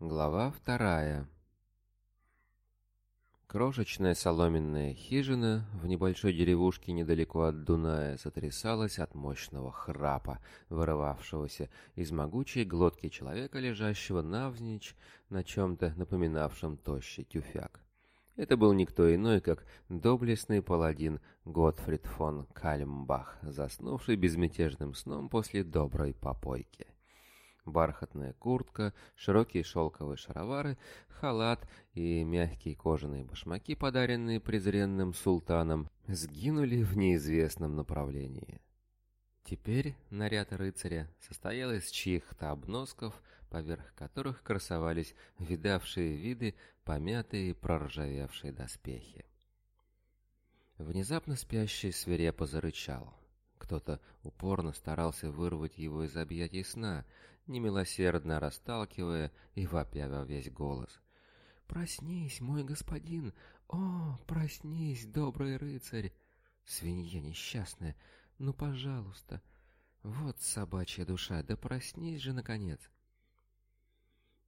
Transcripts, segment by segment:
Глава вторая. Крошечная соломенная хижина в небольшой деревушке недалеко от Дуная сотрясалась от мощного храпа, вырывавшегося из могучей глотки человека, лежащего навзничь на чем-то напоминавшем тощий тюфяк. Это был никто иной, как доблестный паладин Готфрид фон Кальмбах, заснувший безмятежным сном после доброй попойки бархатная куртка, широкие шелковые шаровары, халат и мягкие кожаные башмаки, подаренные презренным султаном, сгинули в неизвестном направлении. Теперь наряд рыцаря состоял из чьих-то обносков, поверх которых красовались видавшие виды помятые и проржавевшие доспехи. Внезапно спящий свирепо зарычал. Кто-то упорно старался вырвать его из объятий сна, немилосердно расталкивая и вопя во весь голос. «Проснись, мой господин! О, проснись, добрый рыцарь! Свинья несчастная! Ну, пожалуйста! Вот собачья душа, да проснись же, наконец!»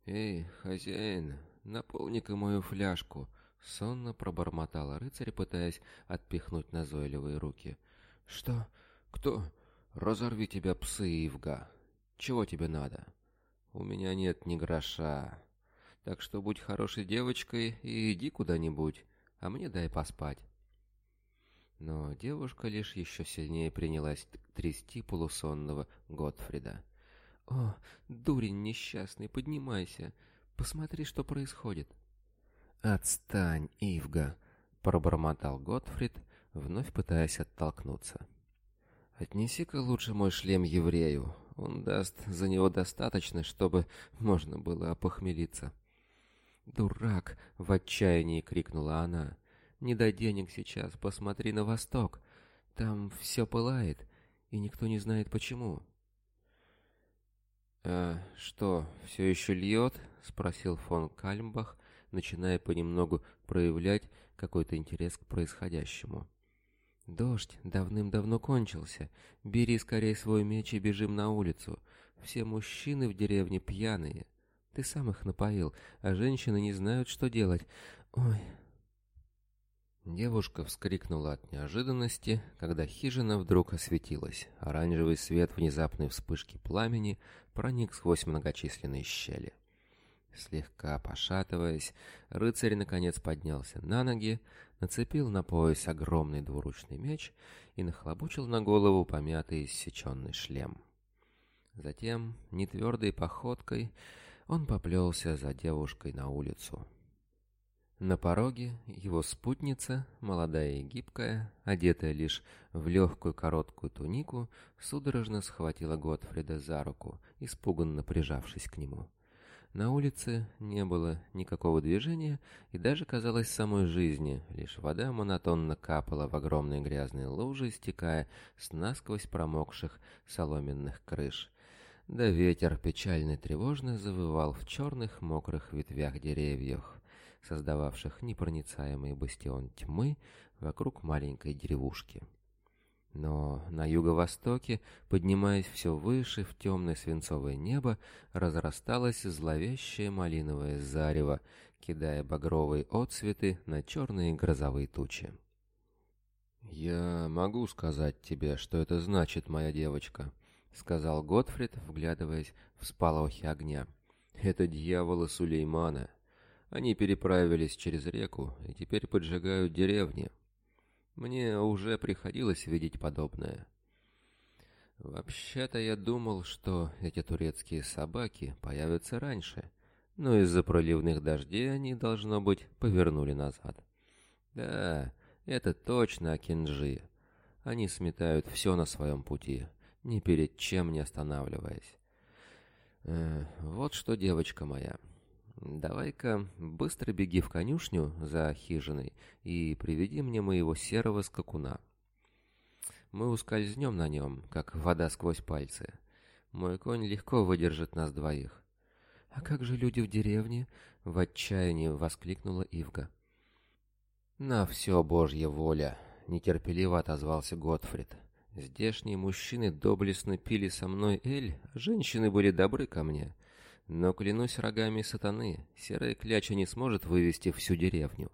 «Эй, хозяин, наполни-ка мою фляжку!» — сонно пробормотал рыцарь, пытаясь отпихнуть назойливые руки. «Что? Кто? Разорви тебя, псы, Ивга!» Чего тебе надо? У меня нет ни гроша. Так что будь хорошей девочкой и иди куда-нибудь, а мне дай поспать. Но девушка лишь еще сильнее принялась трясти полусонного Готфрида. «О, дурень несчастный, поднимайся! Посмотри, что происходит!» «Отстань, Ивга!» — пробормотал Готфрид, вновь пытаясь оттолкнуться. «Отнеси-ка лучше мой шлем еврею, он даст за него достаточно, чтобы можно было опохмелиться. «Дурак!» — в отчаянии крикнула она. «Не до денег сейчас, посмотри на восток. Там все пылает, и никто не знает почему». «А что, все еще льет?» — спросил фон Кальмбах, начиная понемногу проявлять какой-то интерес к происходящему. «Дождь давным-давно кончился. Бери скорее свой меч и бежим на улицу. Все мужчины в деревне пьяные. Ты сам их напоил, а женщины не знают, что делать. Ой...» Девушка вскрикнула от неожиданности, когда хижина вдруг осветилась. Оранжевый свет внезапной вспышки пламени проник сквозь многочисленные щели. Слегка пошатываясь, рыцарь наконец поднялся на ноги, нацепил на пояс огромный двуручный меч и нахлобучил на голову помятый иссеченный шлем. Затем, нетвердой походкой, он поплелся за девушкой на улицу. На пороге его спутница, молодая и гибкая, одетая лишь в легкую короткую тунику, судорожно схватила Готфрида за руку, испуганно прижавшись к нему — на улице не было никакого движения и даже, казалось, самой жизни. Лишь вода монотонно капала в огромные грязные лужи, стекая с насквозь промокших соломенных крыш. Да ветер печально тревожно завывал в черных мокрых ветвях деревьев, создававших непроницаемый бастион тьмы вокруг маленькой деревушки. Но на юго-востоке, поднимаясь все выше в темное свинцовое небо, разрасталось зловещее малиновое зарево, кидая багровые отсветы на черные грозовые тучи. «Я могу сказать тебе, что это значит, моя девочка», — сказал Готфрид, вглядываясь в сполохи огня. «Это дьяволы Сулеймана. Они переправились через реку и теперь поджигают деревни». Мне уже приходилось видеть подобное. Вообще-то я думал, что эти турецкие собаки появятся раньше, но из-за проливных дождей они, должно быть, повернули назад. Да, это точно Акинджи. Они сметают все на своем пути, ни перед чем не останавливаясь. Э, вот что, девочка моя, «Давай-ка быстро беги в конюшню за хижиной и приведи мне моего серого скакуна. Мы ускользнем на нем, как вода сквозь пальцы. Мой конь легко выдержит нас двоих». «А как же люди в деревне?» — в отчаянии воскликнула Ивга. «На все Божья воля!» — нетерпеливо отозвался Готфрид. «Здешние мужчины доблестно пили со мной эль, а женщины были добры ко мне. Но, клянусь рогами сатаны, серая кляча не сможет вывести всю деревню.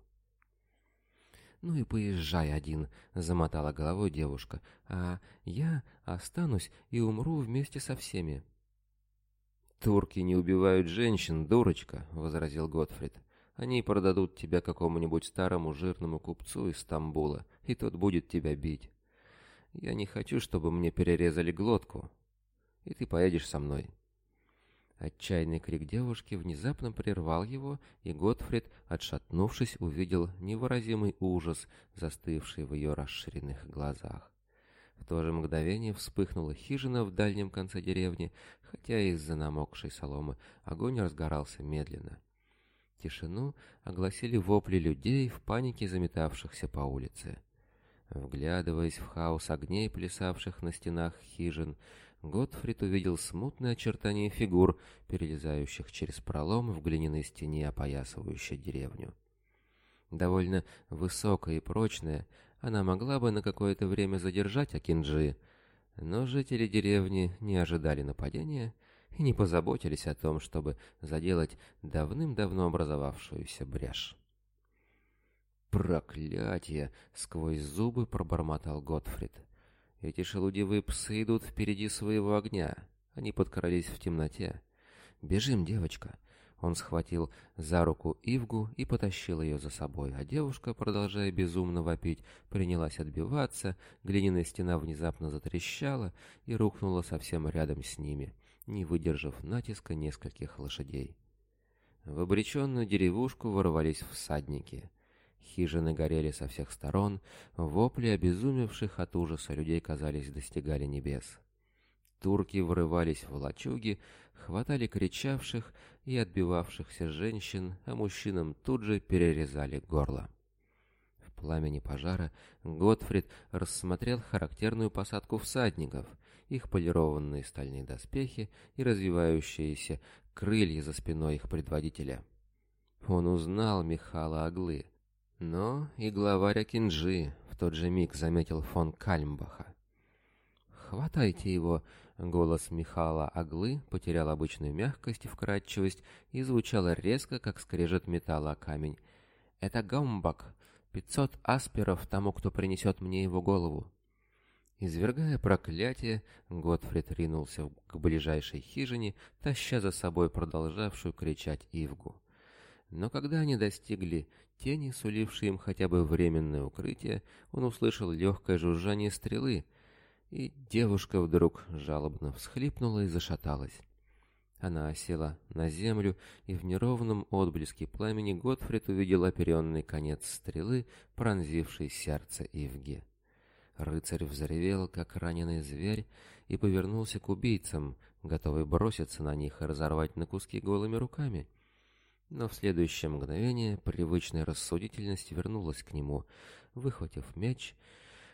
«Ну и поезжай один», — замотала головой девушка, — «а я останусь и умру вместе со всеми». «Турки не убивают женщин, дурочка», — возразил Готфрид. «Они продадут тебя какому-нибудь старому жирному купцу из Стамбула, и тот будет тебя бить. Я не хочу, чтобы мне перерезали глотку, и ты поедешь со мной». Отчаянный крик девушки внезапно прервал его, и Готфрид, отшатнувшись, увидел невыразимый ужас, застывший в ее расширенных глазах. В то же мгновение вспыхнула хижина в дальнем конце деревни, хотя из-за намокшей соломы огонь разгорался медленно. Тишину огласили вопли людей в панике заметавшихся по улице. Вглядываясь в хаос огней, плясавших на стенах хижин, Готфрид увидел смутные очертания фигур, перелезающих через пролом в глиняной стене, опоясывающей деревню. Довольно высокая и прочная, она могла бы на какое-то время задержать Акинджи, но жители деревни не ожидали нападения и не позаботились о том, чтобы заделать давным-давно образовавшуюся брешь. «Проклятие!» — сквозь зубы пробормотал Готфрид. Эти шелудивые псы идут впереди своего огня. Они подкрались в темноте. «Бежим, девочка!» Он схватил за руку Ивгу и потащил ее за собой, а девушка, продолжая безумно вопить, принялась отбиваться, глиняная стена внезапно затрещала и рухнула совсем рядом с ними, не выдержав натиска нескольких лошадей. В обреченную деревушку ворвались всадники. Хижины горели со всех сторон, вопли обезумевших от ужаса людей, казались, достигали небес. Турки врывались в лачуги, хватали кричавших и отбивавшихся женщин, а мужчинам тут же перерезали горло. В пламени пожара Готфрид рассмотрел характерную посадку всадников, их полированные стальные доспехи и развивающиеся крылья за спиной их предводителя. Он узнал Михала Аглы — но и главарь Акинджи в тот же миг заметил фон Кальмбаха. «Хватайте его!» — голос Михала Аглы потерял обычную мягкость и вкрадчивость и звучал резко, как скрежет металла камень. «Это гамбак! Пятьсот асперов тому, кто принесет мне его голову!» Извергая проклятие, Готфрид ринулся к ближайшей хижине, таща за собой продолжавшую кричать Ивгу. Но когда они достигли тени, сулившей им хотя бы временное укрытие, он услышал легкое жужжание стрелы, и девушка вдруг жалобно всхлипнула и зашаталась. Она осела на землю, и в неровном отблеске пламени Готфрид увидел оперенный конец стрелы, пронзивший сердце Ивге. Рыцарь взревел, как раненый зверь, и повернулся к убийцам, готовый броситься на них и разорвать на куски голыми руками — но в следующее мгновение привычная рассудительность вернулась к нему. Выхватив мяч,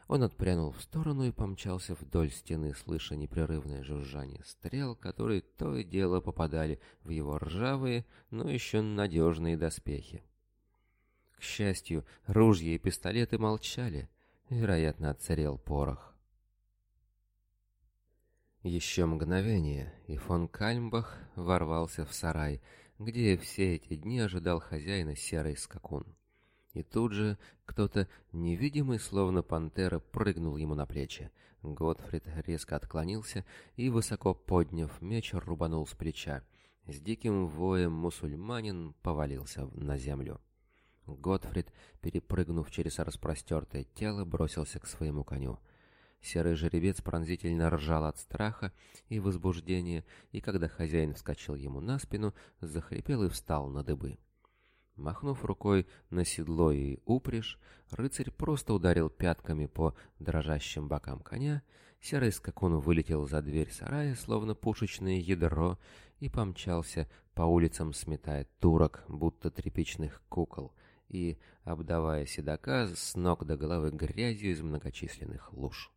он отпрянул в сторону и помчался вдоль стены, слыша непрерывное жужжание стрел, которые то и дело попадали в его ржавые, но еще надежные доспехи. К счастью, ружья и пистолеты молчали. Вероятно, отсырел порох. Еще мгновение, и фон Кальмбах ворвался в сарай — где все эти дни ожидал хозяина серый скакун. И тут же кто-то невидимый, словно пантера, прыгнул ему на плечи. Готфрид резко отклонился и, высоко подняв меч, рубанул с плеча. С диким воем мусульманин повалился на землю. Готфрид, перепрыгнув через распростертое тело, бросился к своему коню — Серый жеребец пронзительно ржал от страха и возбуждения, и когда хозяин вскочил ему на спину, захрипел и встал на дыбы. Махнув рукой на седло и упряжь, рыцарь просто ударил пятками по дрожащим бокам коня, серый скакун вылетел за дверь сарая, словно пушечное ядро, и помчался по улицам, сметая турок, будто тряпичных кукол, и обдавая седока с ног до головы грязью из многочисленных луж.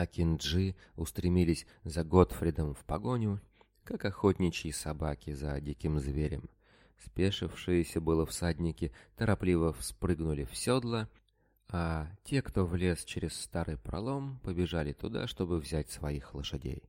Акинджи устремились за Готфридом в погоню, как охотничьи собаки за диким зверем. Спешившиеся было всадники торопливо вспрыгнули в седла, а те, кто влез через старый пролом, побежали туда, чтобы взять своих лошадей.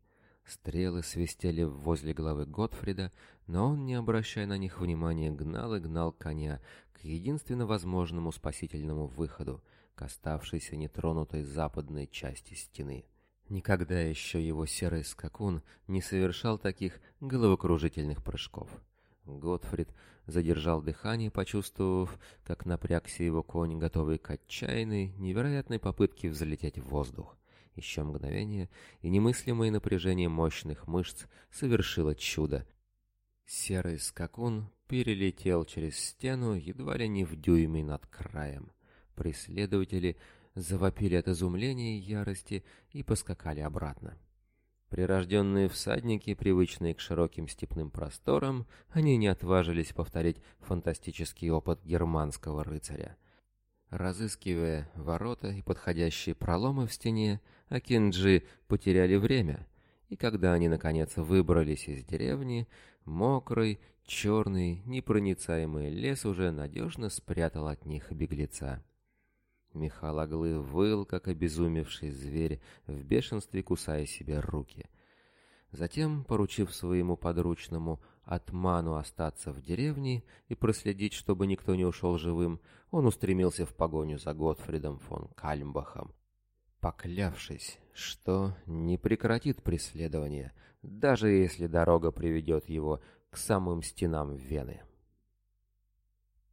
Стрелы свистели возле головы Готфрида, но он, не обращая на них внимания, гнал и гнал коня к единственно возможному спасительному выходу — к оставшейся нетронутой западной части стены. Никогда еще его серый скакун не совершал таких головокружительных прыжков. Готфрид задержал дыхание, почувствовав, как напрягся его конь, готовый к отчаянной, невероятной попытке взлететь в воздух. Еще мгновение, и немыслимое напряжение мощных мышц совершило чудо. Серый скакун перелетел через стену едва ли не в дюйме над краем. Преследователи завопили от изумления и ярости и поскакали обратно. Прирожденные всадники, привычные к широким степным просторам, они не отважились повторить фантастический опыт германского рыцаря. Разыскивая ворота и подходящие проломы в стене, Акинджи потеряли время, и когда они, наконец, выбрались из деревни, мокрый, черный, непроницаемый лес уже надежно спрятал от них беглеца. Михаил Аглы выл, как обезумевший зверь, в бешенстве кусая себе руки. Затем, поручив своему подручному отману остаться в деревне и проследить, чтобы никто не ушел живым, он устремился в погоню за Готфридом фон Кальмбахом, поклявшись, что не прекратит преследование, даже если дорога приведет его к самым стенам Вены.